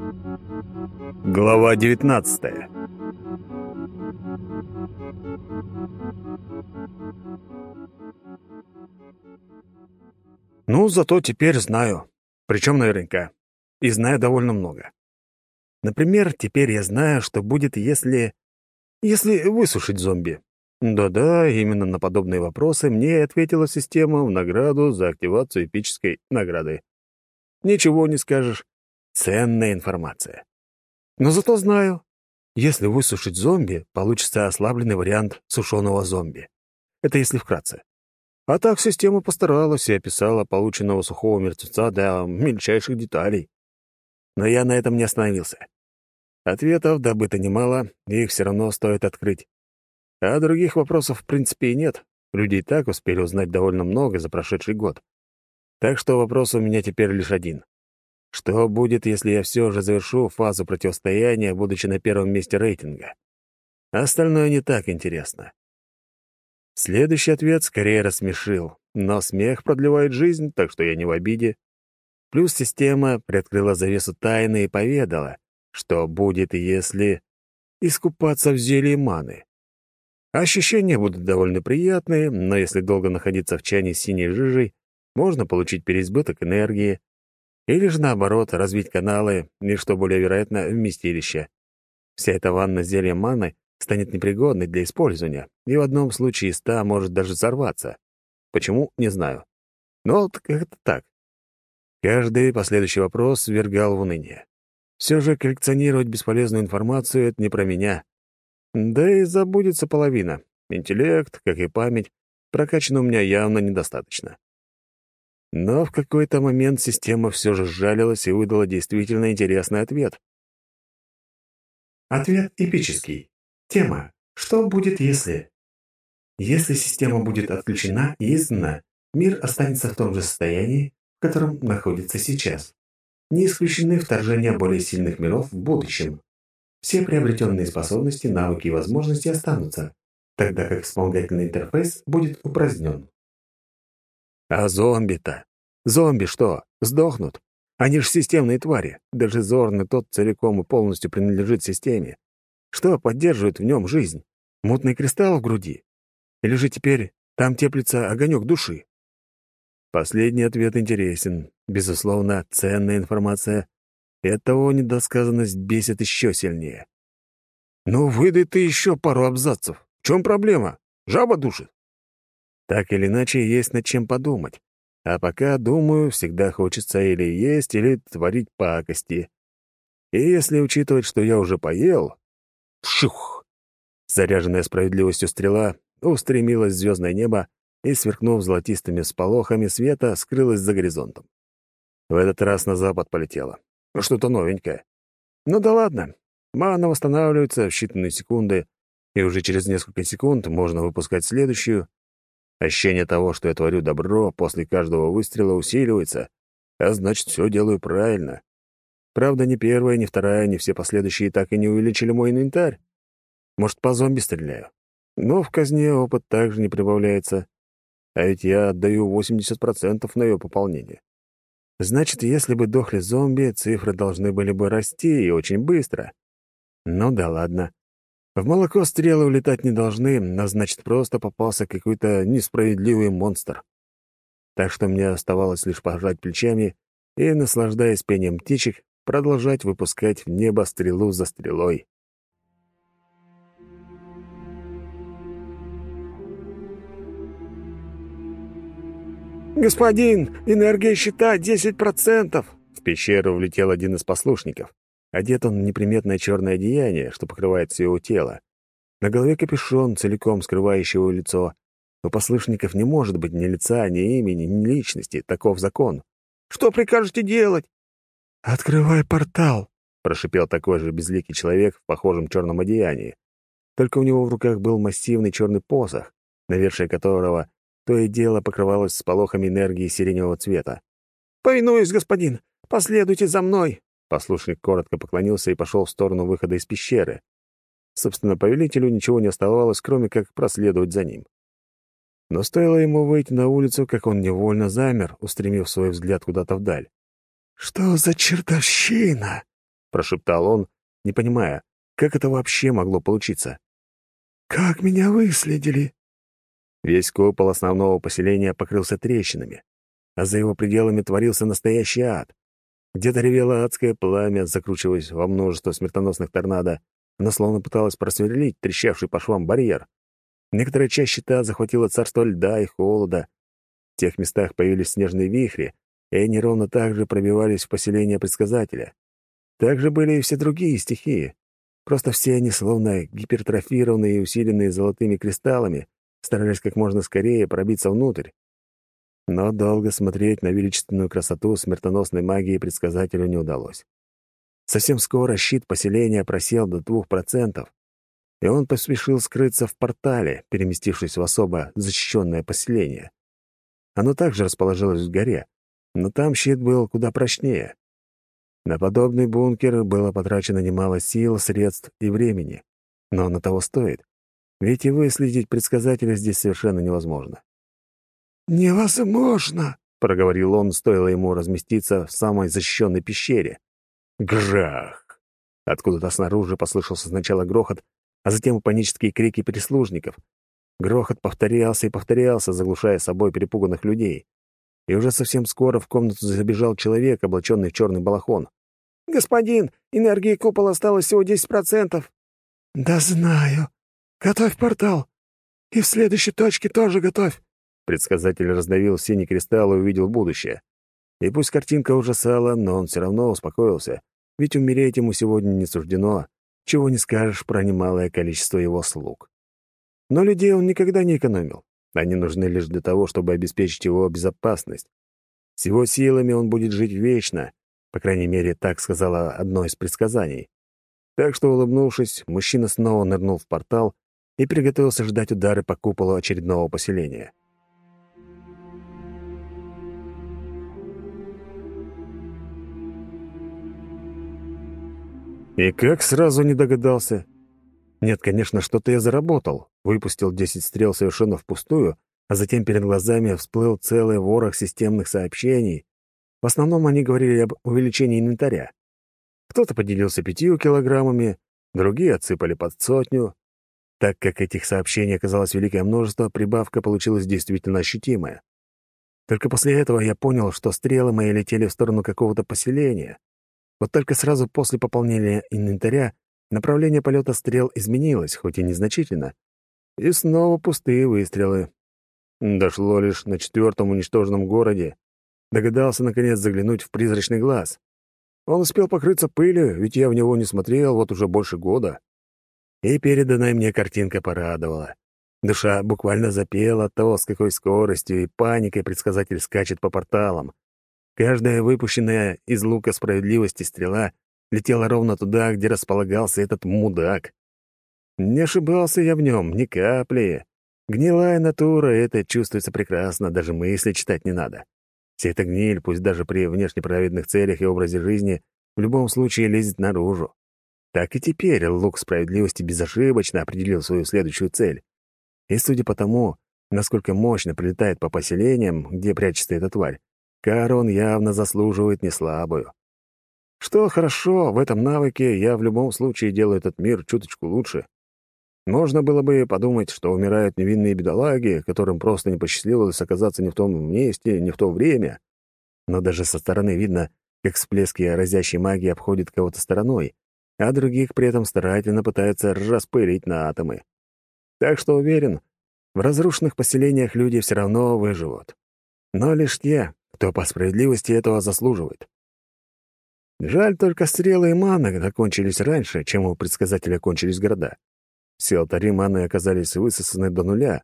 Глава 19 Ну, зато теперь знаю. Причем наверняка. И знаю довольно много. Например, теперь я знаю, что будет, если... Если высушить зомби. Да-да, именно на подобные вопросы мне ответила система в награду за активацию эпической награды. Ничего не скажешь. Ценная информация. Но зато знаю, если высушить зомби, получится ослабленный вариант сушеного зомби. Это если вкратце. А так система постаралась и описала полученного сухого мертвеца до мельчайших деталей. Но я на этом не остановился. Ответов добыто немало, и их все равно стоит открыть. А других вопросов, в принципе, и нет. Люди и так успели узнать довольно много за прошедший год. Так что вопрос у меня теперь лишь один. Что будет, если я все же завершу фазу противостояния, будучи на первом месте рейтинга? Остальное не так интересно. Следующий ответ скорее рассмешил, но смех продлевает жизнь, так что я не в обиде. Плюс система приоткрыла завесу тайны и поведала, что будет, если искупаться в зелье маны. Ощущения будут довольно приятные, но если долго находиться в чане с синей жижей, можно получить переизбыток энергии, или же наоборот, развить каналы и, что более вероятно, вместилище. Вся эта ванна зелья маны станет непригодной для использования, и в одном случае ста может даже взорваться. Почему, не знаю. Но вот как-то так. Каждый последующий вопрос свергал в уныние. Все же коллекционировать бесполезную информацию — это не про меня. Да и забудется половина. Интеллект, как и память, прокачано у меня явно недостаточно. Но в какой-то момент система все же сжалилась и выдала действительно интересный ответ. Ответ эпический. Тема «Что будет, если?» Если система будет отключена и изгнана, мир останется в том же состоянии, в котором находится сейчас. Не исключены вторжения более сильных миров в будущем. Все приобретенные способности, навыки и возможности останутся, тогда как вспомогательный интерфейс будет упразднен. А зомби-то? Зомби что, сдохнут? Они же системные твари. Даже Зорн и тот целиком и полностью принадлежит системе. Что поддерживает в нем жизнь? Мутный кристалл в груди? Или же теперь там теплится огонек души? Последний ответ интересен. Безусловно, ценная информация, и оттого недосказанность бесит еще сильнее. «Ну, выдай ты еще пару абзацев. В чем проблема? Жаба душит?» Так или иначе, есть над чем подумать. А пока, думаю, всегда хочется или есть, или творить пакости. И если учитывать, что я уже поел... Шух! Заряженная справедливостью стрела устремилась в звездное небо и, сверкнув золотистыми сполохами света, скрылась за горизонтом. В этот раз на запад полетела. Что-то новенькое. Ну да ладно. Мана восстанавливается в считанные секунды, и уже через несколько секунд можно выпускать следующую. Ощущение того, что я творю добро, после каждого выстрела усиливается, а значит, все делаю правильно. Правда, ни первая, ни вторая, ни все последующие так и не увеличили мой инвентарь. Может, по зомби стреляю. Но в казне опыт также не прибавляется. А ведь я отдаю 80% на ее пополнение. Значит, если бы дохли зомби, цифры должны были бы расти и очень быстро. Ну да ладно. В молоко стрелы улетать не должны, но значит, просто попался какой-то несправедливый монстр. Так что мне оставалось лишь пожать плечами и, наслаждаясь пением птичек, продолжать выпускать в небо стрелу за стрелой. «Господин, энергия щита 10%!» В пещеру влетел один из послушников. Одет он в неприметное черное одеяние, что покрывает все его тело. На голове капюшон, целиком скрывающий его лицо. У послушников не может быть ни лица, ни имени, ни личности. Таков закон. «Что прикажете делать?» «Открывай портал», — прошипел такой же безликий человек в похожем черном одеянии. Только у него в руках был массивный черный посох, навершие которого то и дело покрывалось сполохами энергии сиреневого цвета. «Повинуюсь, господин! Последуйте за мной!» Послушник коротко поклонился и пошел в сторону выхода из пещеры. Собственно, повелителю ничего не оставалось, кроме как проследовать за ним. Но стоило ему выйти на улицу, как он невольно замер, устремив свой взгляд куда-то вдаль. «Что за чертовщина?» — прошептал он, не понимая, как это вообще могло получиться. «Как меня выследили?» Весь купол основного поселения покрылся трещинами, а за его пределами творился настоящий ад. Где-то ревело адское пламя, закручиваясь во множество смертоносных торнадо, оно словно пыталось просверлить трещавший по швам барьер. Некоторая часть щита захватила царство льда и холода. В тех местах появились снежные вихри, и они ровно так же пробивались в поселение предсказателя. Также были и все другие стихии. Просто все они, словно гипертрофированные и усиленные золотыми кристаллами, старались как можно скорее пробиться внутрь. Но долго смотреть на величественную красоту смертоносной магии предсказателю не удалось. Совсем скоро щит поселения просел до двух процентов, и он поспешил скрыться в портале, переместившись в особо защищенное поселение. Оно также расположилось в горе, но там щит был куда прочнее. На подобный бункер было потрачено немало сил, средств и времени. Но на того стоит. Ведь и выследить предсказателя здесь совершенно невозможно. «Невозможно!» — проговорил он, стоило ему разместиться в самой защищенной пещере. Грах! Откуда-то снаружи послышался сначала грохот, а затем панические крики прислужников. Грохот повторялся и повторялся, заглушая собой перепуганных людей и уже совсем скоро в комнату забежал человек, облаченный в черный балахон. «Господин, энергии купола осталось всего 10%. «Да знаю. Готовь портал. И в следующей точке тоже готовь». Предсказатель раздавил синий кристалл и увидел будущее. И пусть картинка ужасала, но он все равно успокоился, ведь умереть ему сегодня не суждено, чего не скажешь про немалое количество его слуг. Но людей он никогда не экономил. Они нужны лишь для того, чтобы обеспечить его безопасность. С его силами он будет жить вечно, по крайней мере, так сказала одно из предсказаний. Так что, улыбнувшись, мужчина снова нырнул в портал и приготовился ждать удары по куполу очередного поселения. И как сразу не догадался? Нет, конечно, что-то я заработал. Выпустил 10 стрел совершенно впустую, а затем перед глазами всплыл целый ворох системных сообщений. В основном они говорили об увеличении инвентаря. Кто-то поделился пятью килограммами, другие отсыпали под сотню. Так как этих сообщений оказалось великое множество, прибавка получилась действительно ощутимая. Только после этого я понял, что стрелы мои летели в сторону какого-то поселения. Вот только сразу после пополнения инвентаря Направление полета стрел изменилось, хоть и незначительно. И снова пустые выстрелы. Дошло лишь на четвертом уничтоженном городе. Догадался, наконец, заглянуть в призрачный глаз. Он успел покрыться пылью, ведь я в него не смотрел вот уже больше года. И переданная мне картинка порадовала. Душа буквально запела от того, с какой скоростью и паникой предсказатель скачет по порталам. Каждая выпущенная из лука справедливости стрела летела ровно туда, где располагался этот мудак. Не ошибался я в нем, ни капли. Гнилая натура, это чувствуется прекрасно, даже мысли читать не надо. Вся эта гниль, пусть даже при внешне праведных целях и образе жизни, в любом случае лезет наружу. Так и теперь лук справедливости безошибочно определил свою следующую цель. И судя по тому, насколько мощно прилетает по поселениям, где прячется эта тварь, Карон явно заслуживает неслабую. Что хорошо, в этом навыке я в любом случае делаю этот мир чуточку лучше. Можно было бы подумать, что умирают невинные бедолаги, которым просто не посчастливилось оказаться не в том месте, не в то время. Но даже со стороны видно, как всплески разящей магии обходят кого-то стороной, а других при этом старательно пытаются распылить на атомы. Так что уверен, в разрушенных поселениях люди все равно выживут. Но лишь те, кто по справедливости этого заслуживает. Жаль, только стрелы и маны закончились раньше, чем у предсказателя кончились города. Все алтари маны оказались высосаны до нуля.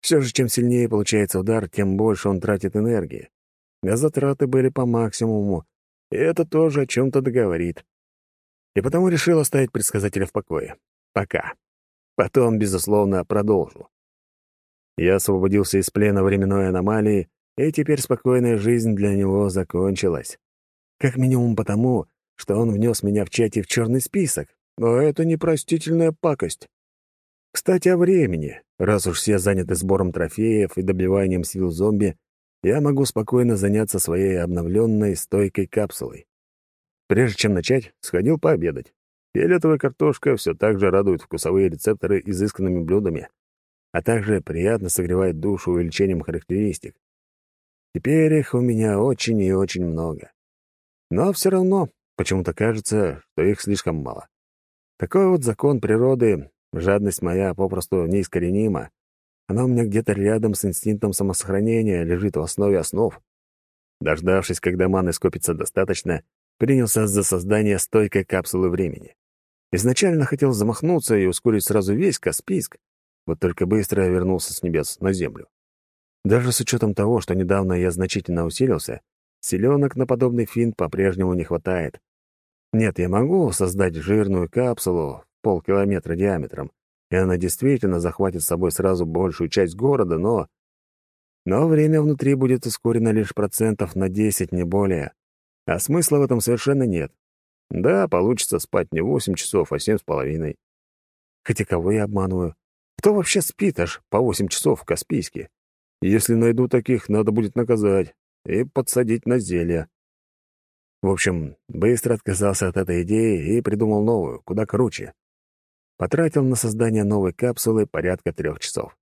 Все же, чем сильнее получается удар, тем больше он тратит энергии. Газотраты были по максимуму, и это тоже о чем-то договорит. И потому решил оставить предсказателя в покое. Пока. Потом, безусловно, продолжу. Я освободился из плена временной аномалии, и теперь спокойная жизнь для него закончилась. Как минимум потому, что он внес меня в чате в черный список. Но это непростительная пакость. Кстати, о времени. Раз уж все заняты сбором трофеев и добиванием сил зомби, я могу спокойно заняться своей обновленной стойкой капсулой. Прежде чем начать, сходил пообедать. Фиолетовая картошка все так же радует вкусовые рецепторы изысканными блюдами, а также приятно согревает душу увеличением характеристик. Теперь их у меня очень и очень много. Но все равно почему-то кажется, что их слишком мало. Такой вот закон природы, жадность моя попросту неискоренима. Она у меня где-то рядом с инстинктом самосохранения лежит в основе основ. Дождавшись, когда маны скопится достаточно, принялся за создание стойкой капсулы времени. Изначально хотел замахнуться и ускорить сразу весь Каспийск, вот только быстро вернулся с небес на землю. Даже с учетом того, что недавно я значительно усилился, селенок на подобный финт по-прежнему не хватает. Нет, я могу создать жирную капсулу полкилометра диаметром, и она действительно захватит с собой сразу большую часть города, но... Но время внутри будет ускорено лишь процентов на 10, не более. А смысла в этом совершенно нет. Да, получится спать не 8 часов, а семь с половиной. Хотя кого я обманываю? Кто вообще спит аж по 8 часов в Каспийске? Если найду таких, надо будет наказать и подсадить на зелье. В общем, быстро отказался от этой идеи и придумал новую, куда круче. Потратил на создание новой капсулы порядка трех часов.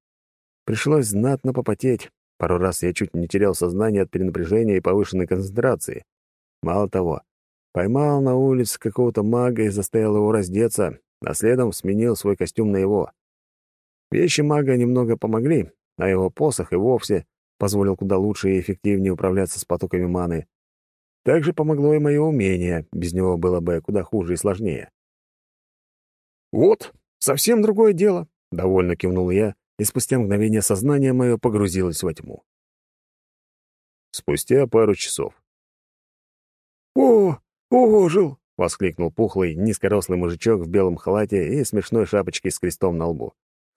Пришлось знатно попотеть. Пару раз я чуть не терял сознание от перенапряжения и повышенной концентрации. Мало того, поймал на улице какого-то мага и заставил его раздеться, а следом сменил свой костюм на его. Вещи мага немного помогли, а его посох и вовсе позволил куда лучше и эффективнее управляться с потоками маны. Также помогло и мое умение, без него было бы куда хуже и сложнее. «Вот, совсем другое дело», — довольно кивнул я, и спустя мгновение сознание мое погрузилось во тьму. Спустя пару часов. «О, ожил!» — воскликнул пухлый, низкорослый мужичок в белом халате и смешной шапочке с крестом на лбу.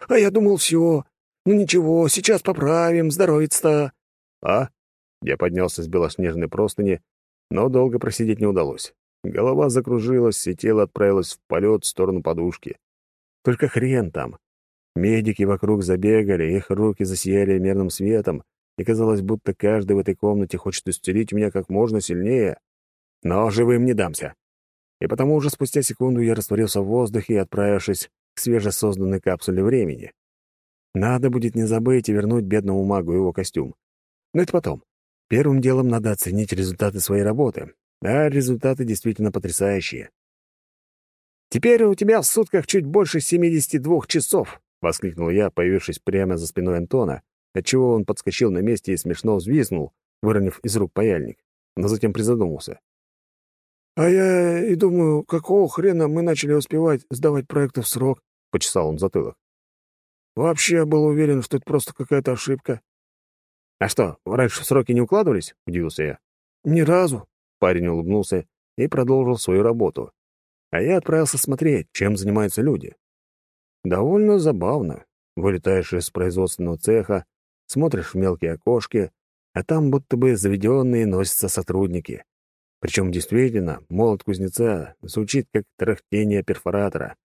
«А я думал, все. Ну ничего, сейчас поправим, здоровится «А?» Я поднялся с белоснежной простыни, но долго просидеть не удалось. Голова закружилась, и тело отправилось в полет в сторону подушки. Только хрен там. Медики вокруг забегали, их руки засияли мерным светом, и казалось, будто каждый в этой комнате хочет исцелить меня как можно сильнее. Но живым не дамся. И потому уже спустя секунду я растворился в воздухе, отправившись к свежесозданной капсуле времени. Надо будет не забыть и вернуть бедному магу его костюм. Но это потом. Первым делом надо оценить результаты своей работы. А результаты действительно потрясающие. «Теперь у тебя в сутках чуть больше 72 часов!» — воскликнул я, появившись прямо за спиной Антона, отчего он подскочил на месте и смешно взвизгнул, выронив из рук паяльник, но затем призадумался. «А я и думаю, какого хрена мы начали успевать сдавать проекты в срок?» — почесал он затылок. «Вообще был уверен, что это просто какая-то ошибка». «А что, раньше сроки не укладывались?» — удивился я. «Ни разу». Парень улыбнулся и продолжил свою работу. А я отправился смотреть, чем занимаются люди. Довольно забавно. Вылетаешь из производственного цеха, смотришь в мелкие окошки, а там будто бы заведенные носятся сотрудники. Причем действительно, молот кузнеца звучит как трахтение перфоратора.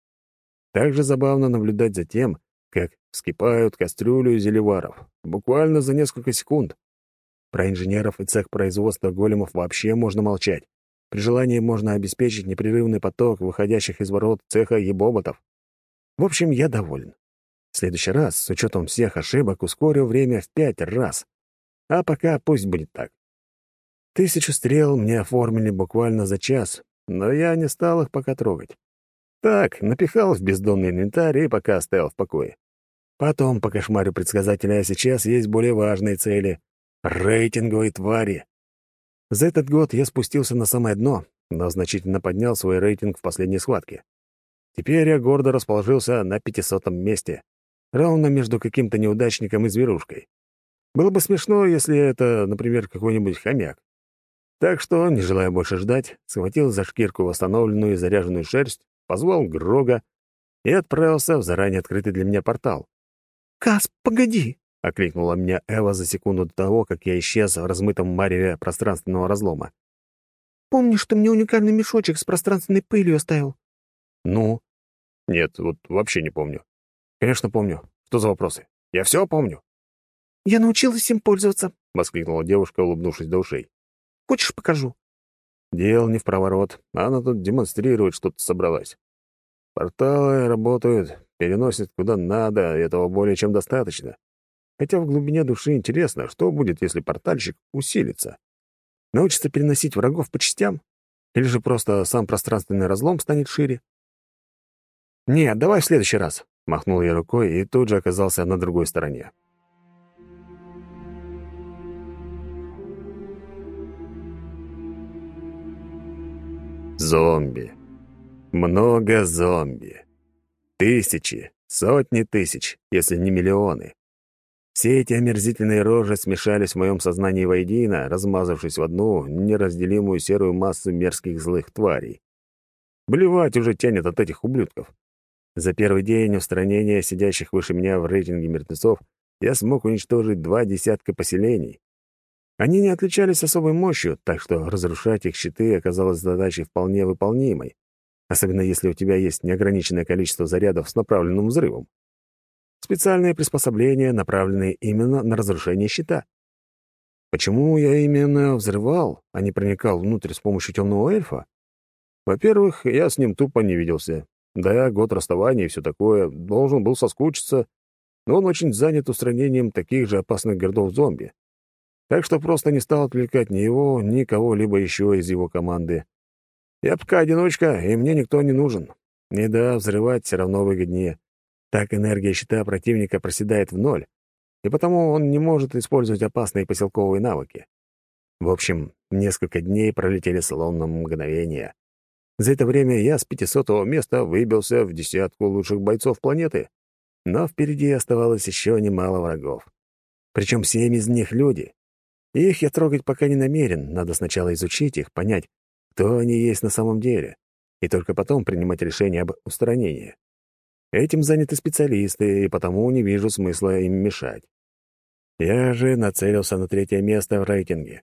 Также забавно наблюдать за тем, как вскипают кастрюлю зелеваров. Буквально за несколько секунд. Про инженеров и цех производства големов вообще можно молчать. При желании можно обеспечить непрерывный поток выходящих из ворот цеха ебоботов. В общем, я доволен. В следующий раз, с учетом всех ошибок, ускорю время в пять раз. А пока пусть будет так. Тысячу стрел мне оформили буквально за час, но я не стал их пока трогать. Так, напихал в бездонный инвентарь и пока оставил в покое. Потом по кошмарю предсказателя, а сейчас есть более важные цели — рейтинговые твари. За этот год я спустился на самое дно, но значительно поднял свой рейтинг в последней схватке. Теперь я гордо расположился на пятисотом месте, ровно между каким-то неудачником и зверушкой. Было бы смешно, если это, например, какой-нибудь хомяк. Так что, не желая больше ждать, схватил за шкирку восстановленную и заряженную шерсть, позвал Грога и отправился в заранее открытый для меня портал. «Кас, погоди!» — окликнула меня Эва за секунду до того, как я исчез в размытом мареве пространственного разлома. «Помнишь, ты мне уникальный мешочек с пространственной пылью оставил?» «Ну?» «Нет, вот вообще не помню». «Конечно, помню. Что за вопросы? Я все помню». «Я научилась им пользоваться», — воскликнула девушка, улыбнувшись до ушей. Хочешь, покажу?» Дел не в проворот, она тут демонстрирует, что-то собралась. Порталы работают, переносят куда надо, этого более чем достаточно. Хотя в глубине души интересно, что будет, если портальщик усилится. Научится переносить врагов по частям? Или же просто сам пространственный разлом станет шире? «Нет, давай в следующий раз», — махнул я рукой и тут же оказался на другой стороне. Зомби. Много зомби. Тысячи, сотни тысяч, если не миллионы. Все эти омерзительные рожи смешались в моем сознании воедино, размазавшись в одну неразделимую серую массу мерзких злых тварей. Блевать уже тянет от этих ублюдков. За первый день устранения сидящих выше меня в рейтинге мертвецов я смог уничтожить два десятка поселений. Они не отличались особой мощью, так что разрушать их щиты оказалось задачей вполне выполнимой, особенно если у тебя есть неограниченное количество зарядов с направленным взрывом. Специальные приспособления, направленные именно на разрушение щита. Почему я именно взрывал, а не проникал внутрь с помощью темного эльфа? Во-первых, я с ним тупо не виделся. Да, год расставания и все такое, должен был соскучиться, но он очень занят устранением таких же опасных городов зомби. Так что просто не стал отвлекать ни его, ни кого-либо еще из его команды. Я пока одиночка, и мне никто не нужен. И да, взрывать все равно выгоднее. Так энергия щита противника проседает в ноль, и потому он не может использовать опасные поселковые навыки. В общем, несколько дней пролетели словно мгновение. За это время я с 500-го места выбился в десятку лучших бойцов планеты. Но впереди оставалось еще немало врагов. Причем семь из них — люди. Их я трогать пока не намерен, надо сначала изучить их, понять, кто они есть на самом деле, и только потом принимать решение об устранении. Этим заняты специалисты, и потому не вижу смысла им мешать. Я же нацелился на третье место в рейтинге.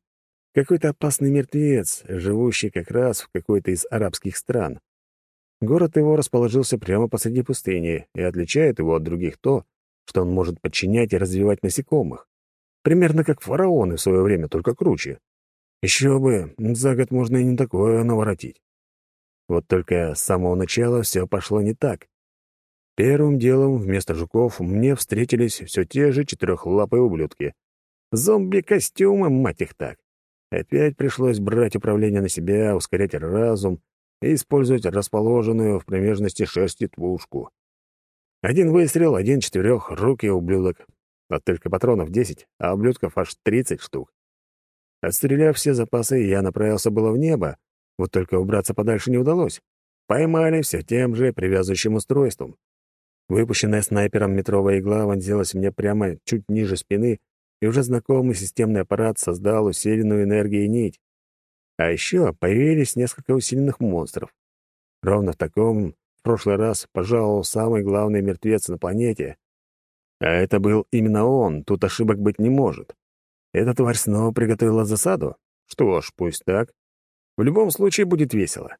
Какой-то опасный мертвец, живущий как раз в какой-то из арабских стран. Город его расположился прямо посреди пустыни, и отличает его от других то, что он может подчинять и развивать насекомых. Примерно как фараоны в свое время, только круче. Еще бы, за год можно и не такое наворотить. Вот только с самого начала все пошло не так. Первым делом вместо жуков мне встретились все те же четырехлапые ублюдки. Зомби-костюмы, мать их так. Опять пришлось брать управление на себя, ускорять разум и использовать расположенную в промежности шерсти твушку. Один выстрел, один четырех, руки ублюдок. Вот только патронов десять, а ублюдков аж тридцать штук. Отстреляв все запасы, я направился было в небо, вот только убраться подальше не удалось. Поймали все тем же привязывающим устройством. Выпущенная снайпером метровая игла вонзилась мне прямо чуть ниже спины, и уже знакомый системный аппарат создал усиленную энергией нить. А еще появились несколько усиленных монстров. Ровно в таком в прошлый раз пожаловал самый главный мертвец на планете. А это был именно он, тут ошибок быть не может. Эта тварь снова приготовила засаду? Что ж, пусть так. В любом случае будет весело.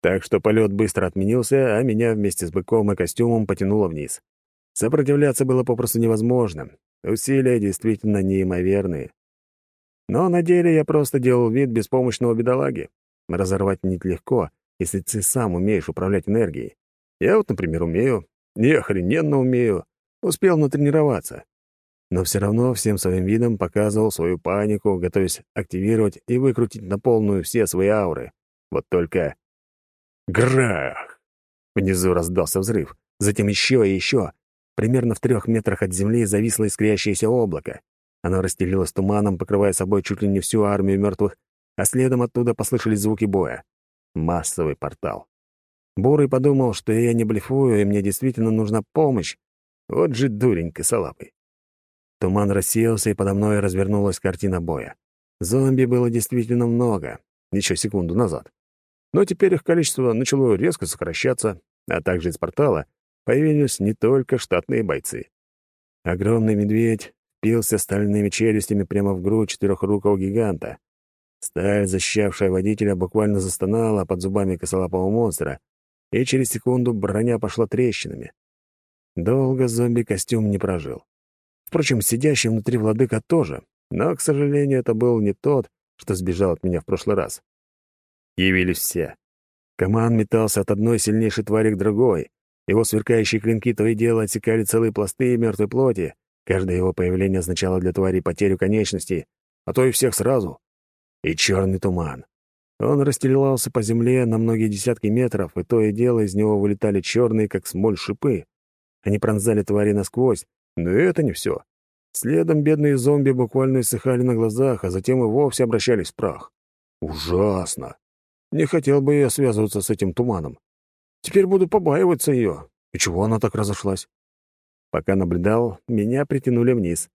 Так что полет быстро отменился, а меня вместе с быком и костюмом потянуло вниз. Сопротивляться было попросту невозможно. Усилия действительно неимоверные. Но на деле я просто делал вид беспомощного бедолаги. Разорвать нить легко, если ты сам умеешь управлять энергией. Я вот, например, умею. И охрененно умею. Успел натренироваться. Но все равно всем своим видом показывал свою панику, готовясь активировать и выкрутить на полную все свои ауры. Вот только Грах! Внизу раздался взрыв. Затем еще и еще. Примерно в трех метрах от земли зависло искрящееся облако. Оно расстелилось туманом, покрывая собой чуть ли не всю армию мертвых, а следом оттуда послышались звуки боя. Массовый портал. Бурый подумал, что я не блефую, и мне действительно нужна помощь. Вот же дурень косолапый. Туман рассеялся, и подо мной развернулась картина боя. Зомби было действительно много, еще секунду назад. Но теперь их количество начало резко сокращаться, а также из портала появились не только штатные бойцы. Огромный медведь впился стальными челюстями прямо в грудь четырехрукого гиганта. Сталь, защищавшая водителя, буквально застонала под зубами косолапого монстра, и через секунду броня пошла трещинами. Долго зомби-костюм не прожил. Впрочем, сидящий внутри владыка тоже, но, к сожалению, это был не тот, что сбежал от меня в прошлый раз. Явились все. Коман метался от одной сильнейшей твари к другой. Его сверкающие клинки то и дело отсекали целые пласты мертвой плоти. Каждое его появление означало для твари потерю конечностей, а то и всех сразу. И черный туман. Он расстелился по земле на многие десятки метров, и то и дело из него вылетали черные, как смоль, шипы. Они пронзали твари насквозь, но это не все. Следом бедные зомби буквально иссыхали на глазах, а затем и вовсе обращались в прах. Ужасно. Не хотел бы я связываться с этим туманом. Теперь буду побаиваться ее. И чего она так разошлась? Пока наблюдал, меня притянули вниз.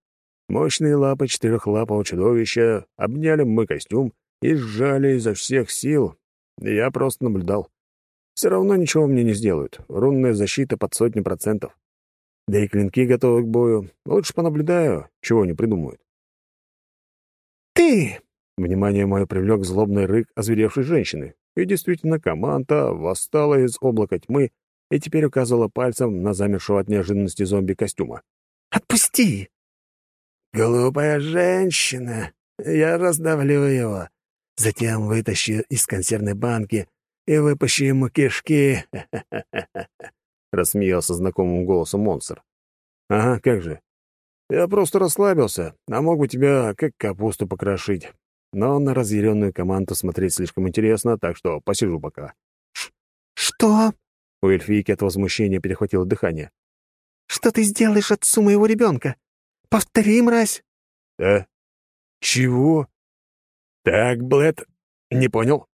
Мощные лапы четырехлапого чудовища обняли мой костюм и сжали изо всех сил. Я просто наблюдал. Все равно ничего мне не сделают. Рунная защита под сотни процентов. Да и клинки готовы к бою. Лучше понаблюдаю, чего не придумают. «Ты!» Внимание мое привлек злобный рык озверевшей женщины. И действительно, команда восстала из облака тьмы и теперь указывала пальцем на замершего от неожиданности зомби костюма. «Отпусти!» «Глупая женщина! Я раздавлю его. Затем вытащу из консервной банки и выпущу ему кишки!» Рассмеялся знакомым голосом монстр. «Ага, как же. Я просто расслабился, а мог бы тебя как капусту покрошить но на разъяренную команду смотреть слишком интересно, так что посижу пока. «Что?» У эльфийки от возмущения перехватило дыхание. «Что ты сделаешь отцу моего ребенка? Повтори, мразь!» «Да? Чего?» «Так, Блэд, не понял?»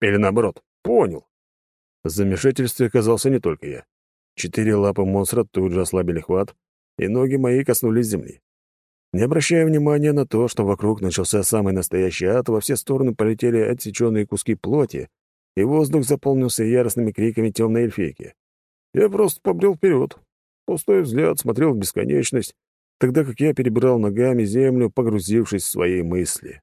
Или наоборот, понял. В замешательстве оказался не только я. Четыре лапы монстра тут же ослабили хват, и ноги мои коснулись земли. Не обращая внимания на то, что вокруг начался самый настоящий ад, во все стороны полетели отсеченные куски плоти, и воздух заполнился яростными криками темной эльфейки. Я просто побрел вперед. Пустой взгляд смотрел в бесконечность, тогда как я перебирал ногами землю, погрузившись в свои мысли.